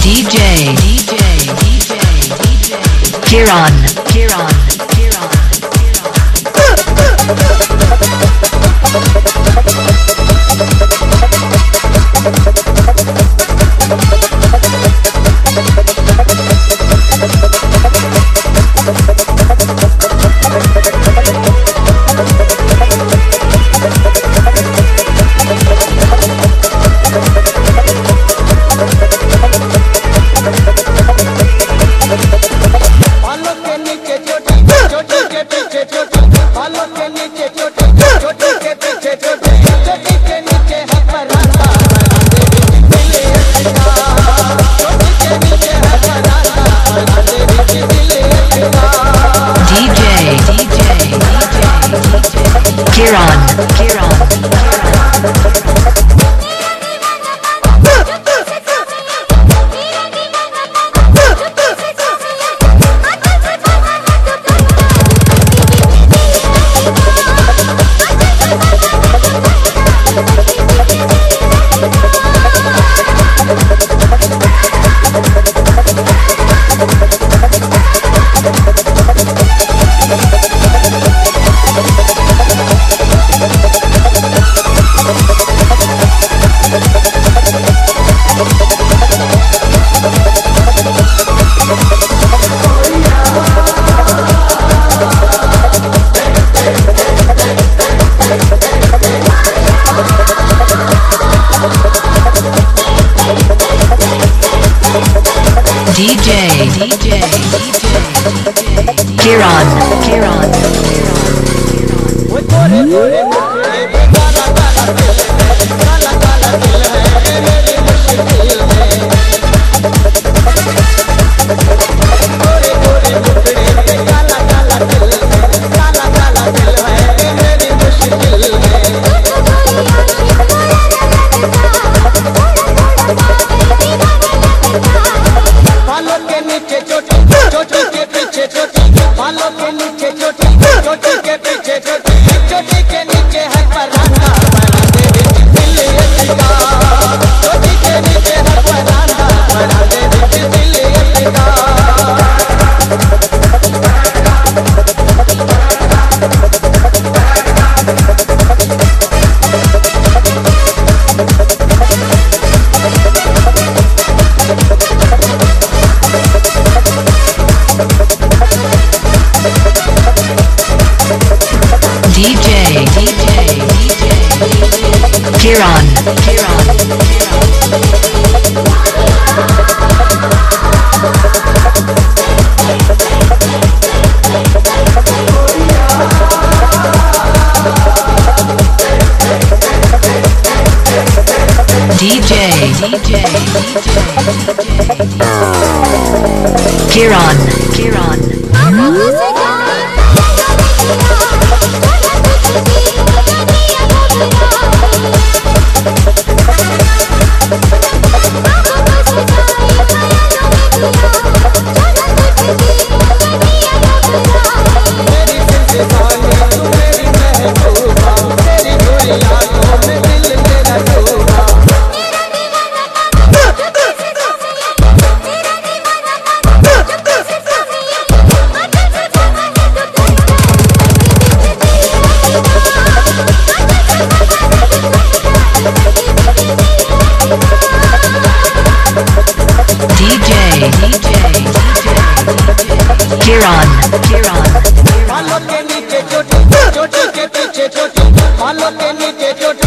DJ DJ DJ DJ Kieran Kieran. Kieran. Kieran. Okay. DJ, DJ, Kiran, Kiran, Kiran. Kiran. DJ. DJ. Kiran. Kiran. Kiran Kiran बालों के नीचे चोटी चोटी के पीछे चोटी बालों के नीचे चोटी